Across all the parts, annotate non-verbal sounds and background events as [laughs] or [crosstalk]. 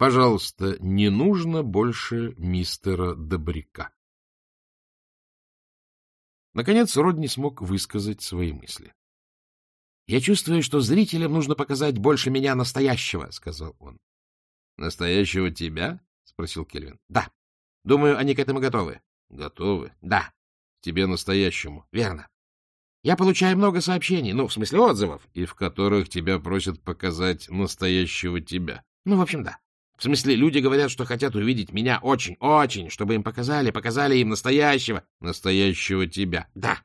Пожалуйста, не нужно больше мистера Добряка. Наконец Родни смог высказать свои мысли. — Я чувствую, что зрителям нужно показать больше меня настоящего, — сказал он. — Настоящего тебя? — спросил Кельвин. — Да. Думаю, они к этому готовы. — Готовы? — Да. — Тебе настоящему? — Верно. Я получаю много сообщений, ну, в смысле отзывов. — И в которых тебя просят показать настоящего тебя? — Ну, в общем, да. В смысле, люди говорят, что хотят увидеть меня очень-очень, чтобы им показали, показали им настоящего. Настоящего тебя. Да.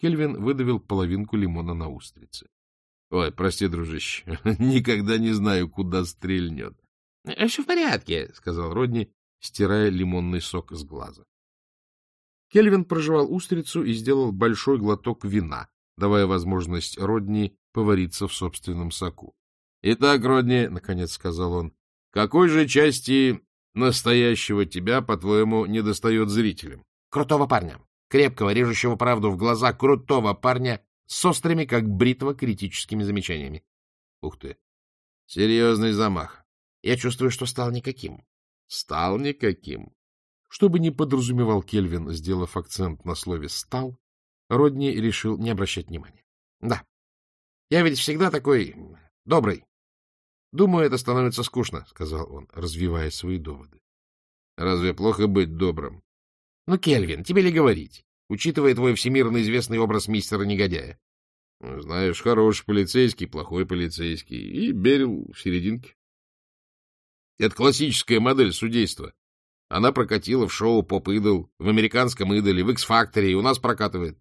Кельвин выдавил половинку лимона на устрицы. — Ой, прости, дружище, [laughs] никогда не знаю, куда стрельнет. — Все в порядке, — сказал Родни, стирая лимонный сок с глаза. Кельвин прожевал устрицу и сделал большой глоток вина, давая возможность Родни повариться в собственном соку. — Итак, Родни, — наконец сказал он, какой же части настоящего тебя, по-твоему, недостает зрителям? Крутого парня. Крепкого, режущего правду в глаза крутого парня с острыми, как бритва, критическими замечаниями. Ух ты! Серьезный замах. Я чувствую, что стал никаким. Стал никаким. Что бы ни подразумевал Кельвин, сделав акцент на слове «стал», Родни решил не обращать внимания. Да, я ведь всегда такой добрый, — Думаю, это становится скучно, — сказал он, развивая свои доводы. — Разве плохо быть добрым? — Ну, Кельвин, тебе ли говорить, учитывая твой всемирно известный образ мистера-негодяя? — Знаешь, хороший полицейский, плохой полицейский, и Берил в серединке. Это классическая модель судейства. Она прокатила в шоу «Поп-идол», в «Американском идоле», в «Икс-факторе» и у нас прокатывает.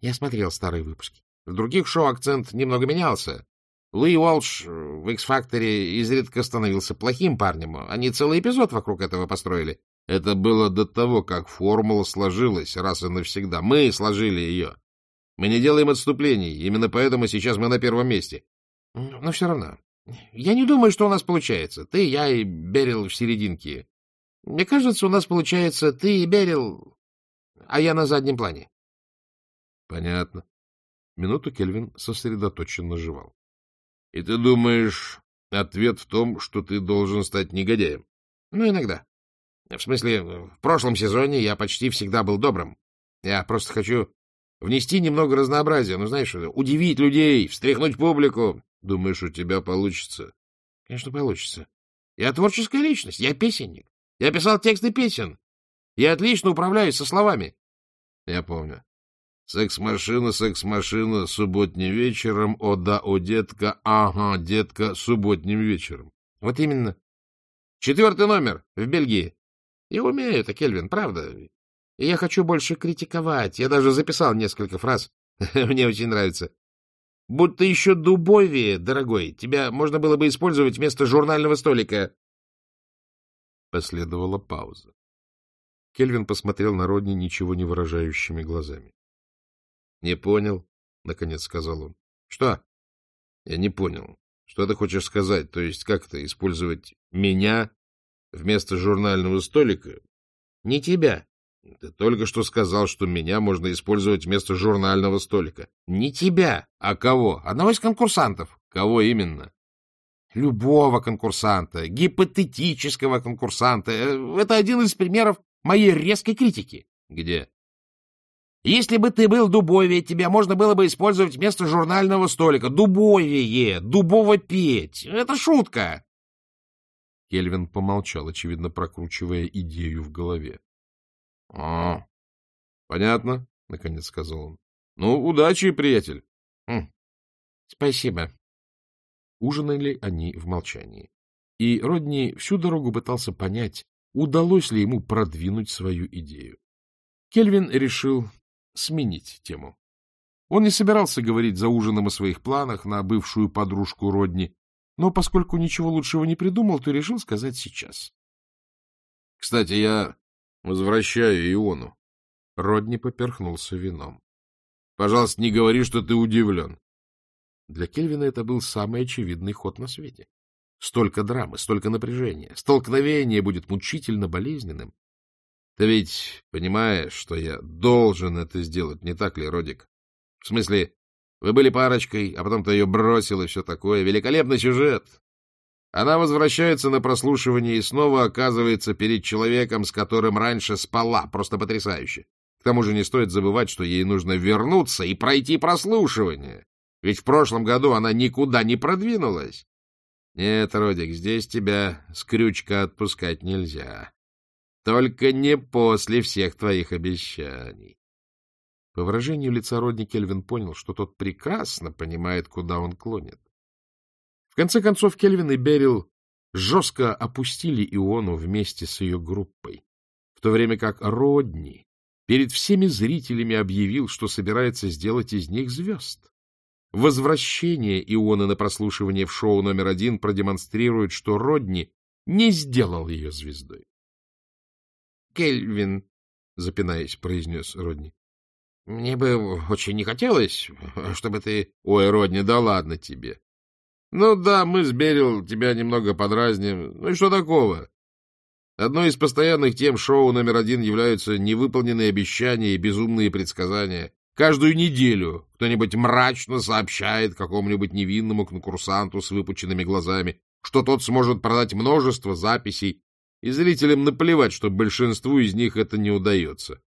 Я смотрел старые выпуски. В других шоу акцент немного менялся, Луи Уолш в «Икс-факторе» изредка становился плохим парнем. Они целый эпизод вокруг этого построили. Это было до того, как формула сложилась раз и навсегда. Мы сложили ее. Мы не делаем отступлений. Именно поэтому сейчас мы на первом месте. Но все равно. Я не думаю, что у нас получается. Ты, я и Берил в серединке. Мне кажется, у нас получается ты и Берил, а я на заднем плане. Понятно. Минуту Кельвин сосредоточенно жевал. И ты думаешь, ответ в том, что ты должен стать негодяем? Ну, иногда. В смысле, в прошлом сезоне я почти всегда был добрым. Я просто хочу внести немного разнообразия, ну, знаешь, удивить людей, встряхнуть публику. Думаешь, у тебя получится? Конечно, получится. Я творческая личность, я песенник. Я писал тексты песен. Я отлично управляюсь со словами. Я помню. Секс-машина, секс-машина, субботним вечером, о да, о, детка, ага, детка, субботним вечером. Вот именно. Четвертый номер в Бельгии. Я умею это, Кельвин, правда. И я хочу больше критиковать. Я даже записал несколько фраз. [laughs] Мне очень нравится. Будто еще дубовее, дорогой. Тебя можно было бы использовать вместо журнального столика. Последовала пауза. Кельвин посмотрел на Родни ничего не выражающими глазами. — Не понял, — наконец сказал он. — Что? — Я не понял. Что ты хочешь сказать? То есть как это, использовать меня вместо журнального столика? — Не тебя. Ты только что сказал, что меня можно использовать вместо журнального столика. — Не тебя. — А кого? Одного из конкурсантов. — Кого именно? — Любого конкурсанта, гипотетического конкурсанта. Э, это один из примеров моей резкой критики. — Где? Если бы ты был дубовее, тебя можно было бы использовать вместо журнального столика. Дубовее, дубово-петь. Это шутка. Кельвин помолчал, очевидно, прокручивая идею в голове. — А, понятно, — наконец сказал он. — Ну, удачи, приятель. Хм. — Спасибо. Ужинали они в молчании. И Родни всю дорогу пытался понять, удалось ли ему продвинуть свою идею. Кельвин решил сменить тему. Он не собирался говорить за ужином о своих планах на бывшую подружку Родни, но поскольку ничего лучшего не придумал, то решил сказать сейчас. — Кстати, я возвращаю Иону. Родни поперхнулся вином. — Пожалуйста, не говори, что ты удивлен. Для Кельвина это был самый очевидный ход на свете. Столько драмы, столько напряжения. Столкновение будет мучительно болезненным. Ты ведь понимаешь, что я должен это сделать, не так ли, Родик? В смысле, вы были парочкой, а потом ты ее бросил и все такое. Великолепный сюжет. Она возвращается на прослушивание и снова оказывается перед человеком, с которым раньше спала. Просто потрясающе. К тому же не стоит забывать, что ей нужно вернуться и пройти прослушивание. Ведь в прошлом году она никуда не продвинулась. Нет, Родик, здесь тебя с крючка отпускать нельзя. Только не после всех твоих обещаний. По выражению лица Родни Кельвин понял, что тот прекрасно понимает, куда он клонит. В конце концов, Кельвин и Берил жестко опустили Иону вместе с ее группой, в то время как Родни перед всеми зрителями объявил, что собирается сделать из них звезд. Возвращение Ионы на прослушивание в шоу номер один продемонстрирует, что Родни не сделал ее звездой. — Кельвин, — запинаясь, произнес Родни, — мне бы очень не хотелось, чтобы ты... — Ой, Родни, да ладно тебе. Ну да, мы с Берил тебя немного подразним. Ну и что такого? Одной из постоянных тем шоу номер один являются невыполненные обещания и безумные предсказания. Каждую неделю кто-нибудь мрачно сообщает какому-нибудь невинному конкурсанту с выпученными глазами, что тот сможет продать множество записей, и зрителям наплевать, что большинству из них это не удается.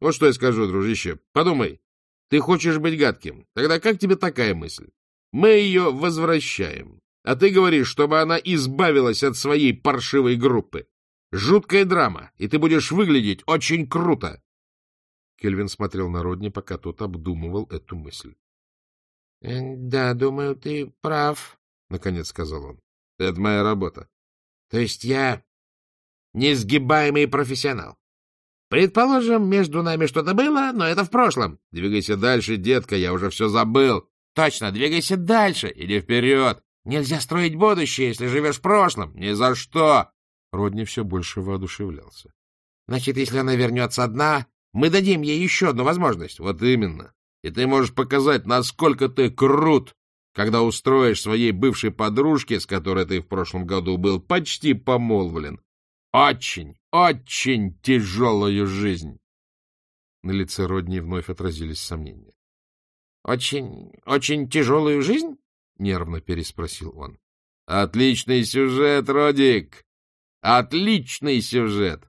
Вот что я скажу, дружище. Подумай, ты хочешь быть гадким. Тогда как тебе такая мысль? Мы ее возвращаем. А ты говоришь, чтобы она избавилась от своей паршивой группы. Жуткая драма, и ты будешь выглядеть очень круто. Кельвин смотрел на Родни, пока тот обдумывал эту мысль. «Э, — Да, думаю, ты прав, — наконец сказал он. — Это моя работа. — То есть я несгибаемый профессионал. Предположим, между нами что-то было, но это в прошлом. Двигайся дальше, детка, я уже все забыл. Точно, двигайся дальше или вперед. Нельзя строить будущее, если живешь в прошлом. Ни за что. Родни все больше воодушевлялся. Значит, если она вернется одна, мы дадим ей еще одну возможность. Вот именно. И ты можешь показать, насколько ты крут, когда устроишь своей бывшей подружке, с которой ты в прошлом году был почти помолвлен, очень, очень тяжелую жизнь. На лице Родни вновь отразились сомнения. — Очень, очень тяжелую жизнь? — нервно переспросил он. — Отличный сюжет, Родик! Отличный сюжет!